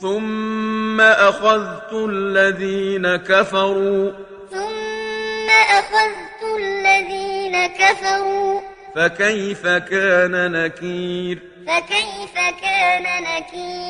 ثم أخذت الذين كفروا ثم أخذت الذين كفروا فكيف كان نكير فكيف كان نكير